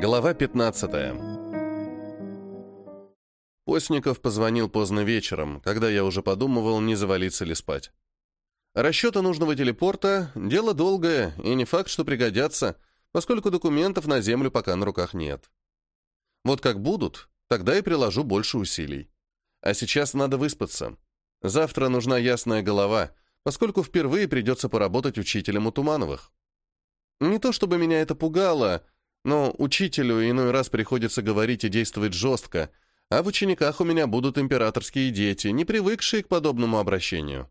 Глава 15. Постников позвонил поздно вечером, когда я уже подумывал, не завалиться ли спать. Расчеты нужного телепорта — дело долгое, и не факт, что пригодятся, поскольку документов на Землю пока на руках нет. Вот как будут, тогда и приложу больше усилий. А сейчас надо выспаться. Завтра нужна ясная голова, поскольку впервые придется поработать учителем у Тумановых. Не то чтобы меня это пугало, но учителю иной раз приходится говорить и действовать жестко, а в учениках у меня будут императорские дети, не привыкшие к подобному обращению.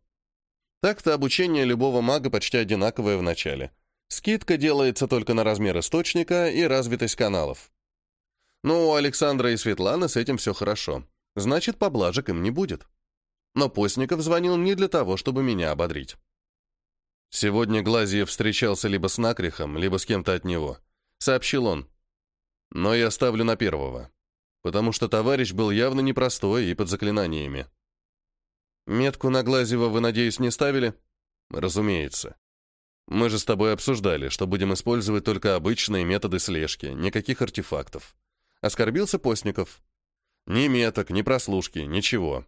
Так-то обучение любого мага почти одинаковое в начале. Скидка делается только на размер источника и развитость каналов. Но у Александра и Светланы с этим все хорошо. Значит, поблажек им не будет. Но Постников звонил не для того, чтобы меня ободрить. Сегодня Глазьев встречался либо с Накрихом, либо с кем-то от него — сообщил он. Но я ставлю на первого, потому что товарищ был явно непростой и под заклинаниями. Метку на Глазева вы, надеюсь, не ставили? Разумеется. Мы же с тобой обсуждали, что будем использовать только обычные методы слежки, никаких артефактов. Оскорбился Постников. Ни меток, ни прослушки, ничего.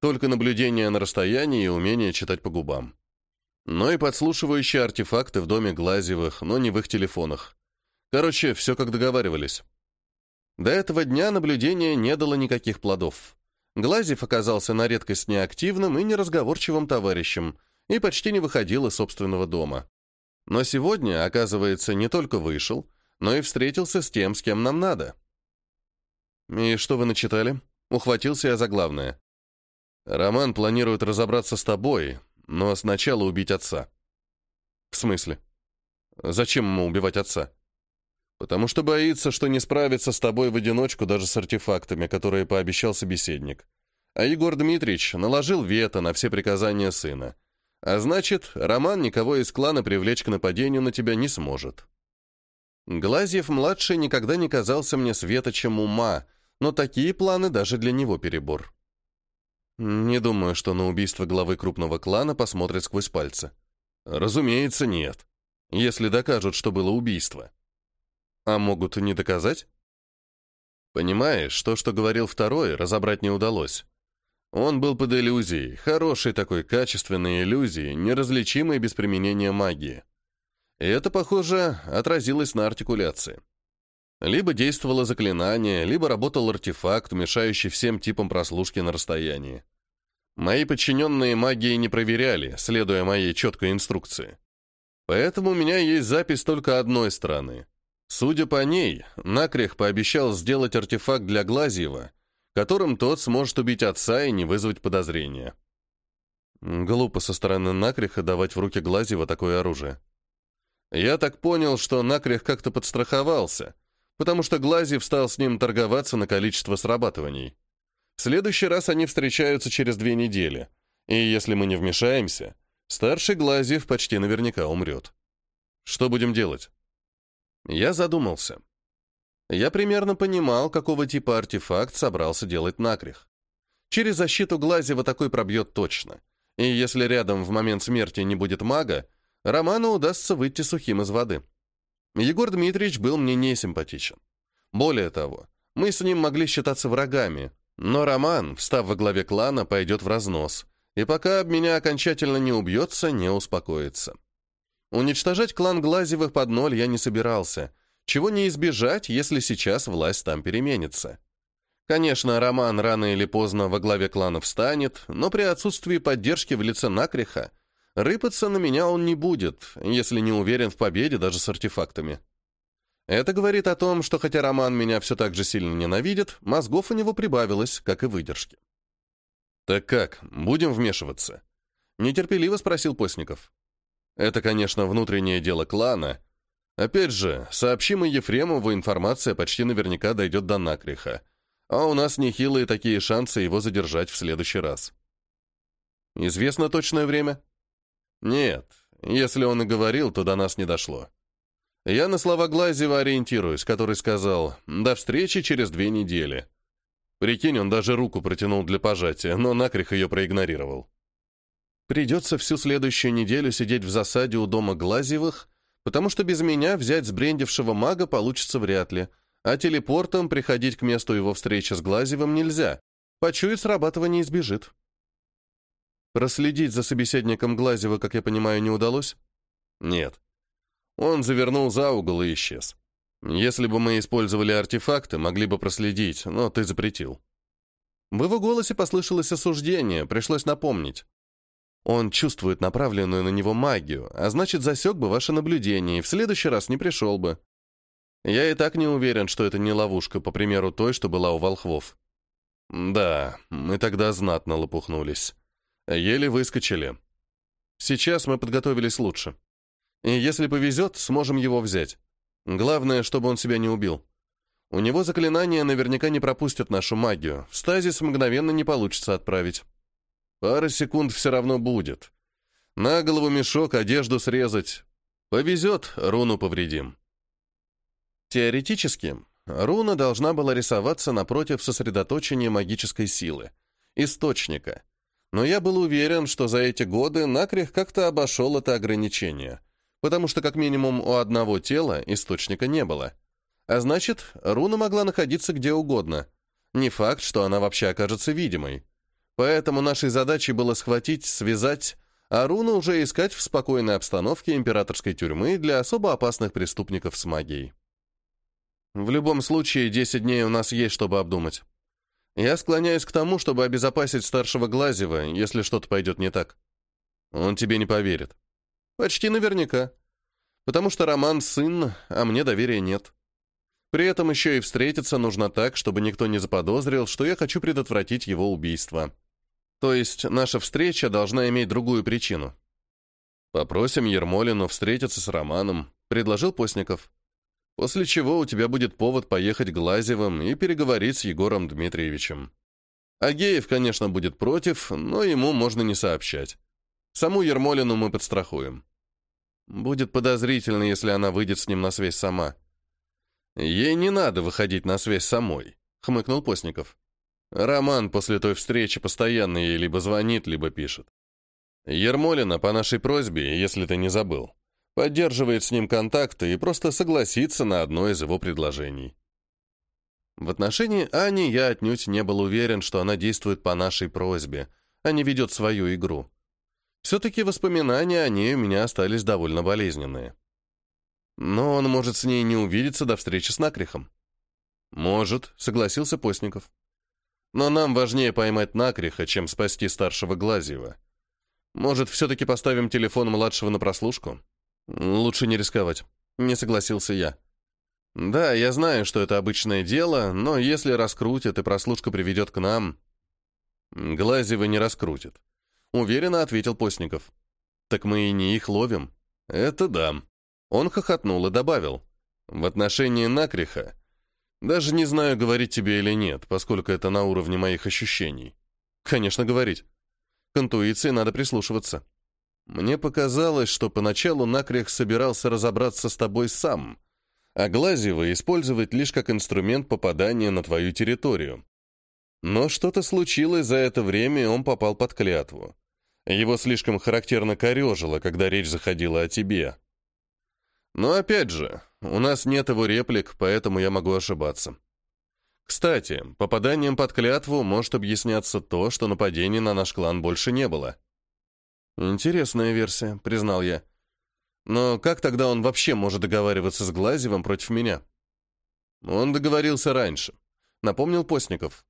Только наблюдение на расстоянии и умение читать по губам. Но и подслушивающие артефакты в доме Глазевых, но не в их телефонах. Короче, все как договаривались. До этого дня наблюдение не дало никаких плодов. Глазев оказался на редкость неактивным и неразговорчивым товарищем и почти не выходил из собственного дома. Но сегодня, оказывается, не только вышел, но и встретился с тем, с кем нам надо. «И что вы начитали?» Ухватился я за главное. «Роман планирует разобраться с тобой, но сначала убить отца». «В смысле? Зачем ему убивать отца?» Потому что боится, что не справится с тобой в одиночку даже с артефактами, которые пообещал собеседник. А Егор Дмитриевич наложил вето на все приказания сына. А значит, Роман никого из клана привлечь к нападению на тебя не сможет. Глазьев-младший никогда не казался мне светочем ума, но такие планы даже для него перебор. Не думаю, что на убийство главы крупного клана посмотрят сквозь пальцы. Разумеется, нет. Если докажут, что было убийство. А могут и не доказать? Понимаешь, то, что говорил второй, разобрать не удалось. Он был под иллюзией, хорошей такой качественной иллюзией, неразличимой без применения магии. И это, похоже, отразилось на артикуляции. Либо действовало заклинание, либо работал артефакт, мешающий всем типам прослушки на расстоянии. Мои подчиненные магии не проверяли, следуя моей четкой инструкции. Поэтому у меня есть запись только одной стороны. Судя по ней, Накрех пообещал сделать артефакт для Глазьева, которым тот сможет убить отца и не вызвать подозрения. Глупо со стороны Накреха давать в руки Глазьева такое оружие. Я так понял, что Накрех как-то подстраховался, потому что Глазьев стал с ним торговаться на количество срабатываний. В следующий раз они встречаются через две недели, и если мы не вмешаемся, старший Глазьев почти наверняка умрет. Что будем делать? Я задумался. Я примерно понимал, какого типа артефакт собрался делать накрех. Через защиту Глазева такой пробьет точно. И если рядом в момент смерти не будет мага, Роману удастся выйти сухим из воды. Егор Дмитриевич был мне не симпатичен. Более того, мы с ним могли считаться врагами, но Роман, встав во главе клана, пойдет в разнос, и пока об меня окончательно не убьется, не успокоится. Уничтожать клан Глазевых под ноль я не собирался, чего не избежать, если сейчас власть там переменится. Конечно, Роман рано или поздно во главе клана встанет, но при отсутствии поддержки в лице Накриха рыпаться на меня он не будет, если не уверен в победе даже с артефактами. Это говорит о том, что хотя Роман меня все так же сильно ненавидит, мозгов у него прибавилось, как и выдержки. «Так как, будем вмешиваться?» — нетерпеливо спросил Постников. Это, конечно, внутреннее дело клана. Опять же, сообщим и Ефремову, информация почти наверняка дойдет до Накриха. А у нас нехилые такие шансы его задержать в следующий раз. Известно точное время? Нет, если он и говорил, то до нас не дошло. Я на слова Глазева ориентируюсь, который сказал «до встречи через две недели». Прикинь, он даже руку протянул для пожатия, но накрих ее проигнорировал. Придется всю следующую неделю сидеть в засаде у дома Глазевых, потому что без меня взять сбрендившего мага получится вряд ли, А телепортом приходить к месту его встречи с Глазевым нельзя. Почует срабатывание избежит. Проследить за собеседником Глазева, как я понимаю, не удалось? Нет. Он завернул за угол и исчез. Если бы мы использовали артефакты, могли бы проследить, но ты запретил. В его голосе послышалось осуждение, пришлось напомнить. Он чувствует направленную на него магию, а значит, засек бы ваше наблюдение и в следующий раз не пришел бы. Я и так не уверен, что это не ловушка, по примеру той, что была у волхвов. Да, мы тогда знатно лопухнулись. Еле выскочили. Сейчас мы подготовились лучше. И если повезет, сможем его взять. Главное, чтобы он себя не убил. У него заклинания наверняка не пропустят нашу магию. В стазис мгновенно не получится отправить. Пара секунд все равно будет. На голову мешок, одежду срезать. Повезет, руну повредим. Теоретически, руна должна была рисоваться напротив сосредоточения магической силы, источника. Но я был уверен, что за эти годы Накрих как-то обошел это ограничение, потому что как минимум у одного тела источника не было. А значит, руна могла находиться где угодно. Не факт, что она вообще окажется видимой. Поэтому нашей задачей было схватить, связать, а руну уже искать в спокойной обстановке императорской тюрьмы для особо опасных преступников с магией. В любом случае, 10 дней у нас есть, чтобы обдумать. Я склоняюсь к тому, чтобы обезопасить старшего Глазева, если что-то пойдет не так. Он тебе не поверит. Почти наверняка. Потому что Роман сын, а мне доверия нет. При этом еще и встретиться нужно так, чтобы никто не заподозрил, что я хочу предотвратить его убийство. То есть наша встреча должна иметь другую причину. Попросим Ермолину встретиться с Романом, предложил Постников. После чего у тебя будет повод поехать к Глазевым и переговорить с Егором Дмитриевичем. Агеев, конечно, будет против, но ему можно не сообщать. Саму Ермолину мы подстрахуем. Будет подозрительно, если она выйдет с ним на связь сама. Ей не надо выходить на связь самой, хмыкнул Постников. Роман после той встречи постоянно ей либо звонит, либо пишет. Ермолина по нашей просьбе, если ты не забыл, поддерживает с ним контакты и просто согласится на одно из его предложений. В отношении Ани я отнюдь не был уверен, что она действует по нашей просьбе, а не ведет свою игру. Все-таки воспоминания о ней у меня остались довольно болезненные. Но он может с ней не увидеться до встречи с Накрихом. «Может», — согласился Постников. «Но нам важнее поймать Накриха, чем спасти старшего Глазьева. Может, все-таки поставим телефон младшего на прослушку?» «Лучше не рисковать», — не согласился я. «Да, я знаю, что это обычное дело, но если раскрутят и прослушка приведет к нам...» «Глазева не раскрутит», — уверенно ответил Постников. «Так мы и не их ловим». «Это да». Он хохотнул и добавил. «В отношении Накриха даже не знаю, говорить тебе или нет, поскольку это на уровне моих ощущений. Конечно, говорить. К интуиции надо прислушиваться». Мне показалось, что поначалу Накрех собирался разобраться с тобой сам, а Глазева использовать лишь как инструмент попадания на твою территорию. Но что-то случилось за это время, и он попал под клятву. Его слишком характерно корежило, когда речь заходила о тебе. Но опять же, у нас нет его реплик, поэтому я могу ошибаться. Кстати, попаданием под клятву может объясняться то, что нападений на наш клан больше не было. «Интересная версия», — признал я. «Но как тогда он вообще может договариваться с Глазевым против меня?» «Он договорился раньше», — напомнил Постников.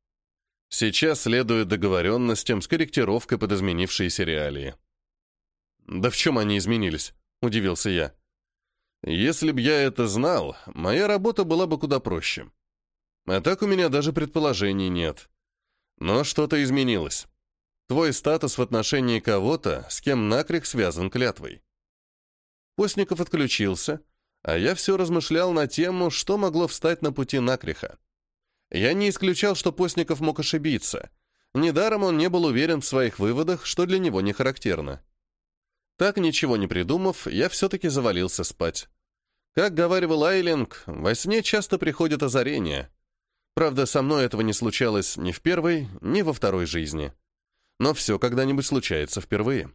«Сейчас следует договоренностям с корректировкой под изменившиеся реалии». «Да в чем они изменились?» — удивился я. «Если б я это знал, моя работа была бы куда проще. А так у меня даже предположений нет. Но что-то изменилось». Твой статус в отношении кого-то, с кем накрик связан клятвой. Постников отключился, а я все размышлял на тему, что могло встать на пути накриха. Я не исключал, что Постников мог ошибиться. Недаром он не был уверен в своих выводах, что для него не характерно. Так, ничего не придумав, я все-таки завалился спать. Как говаривал Айлинг, во сне часто приходит озарение. Правда, со мной этого не случалось ни в первой, ни во второй жизни но все когда-нибудь случается впервые.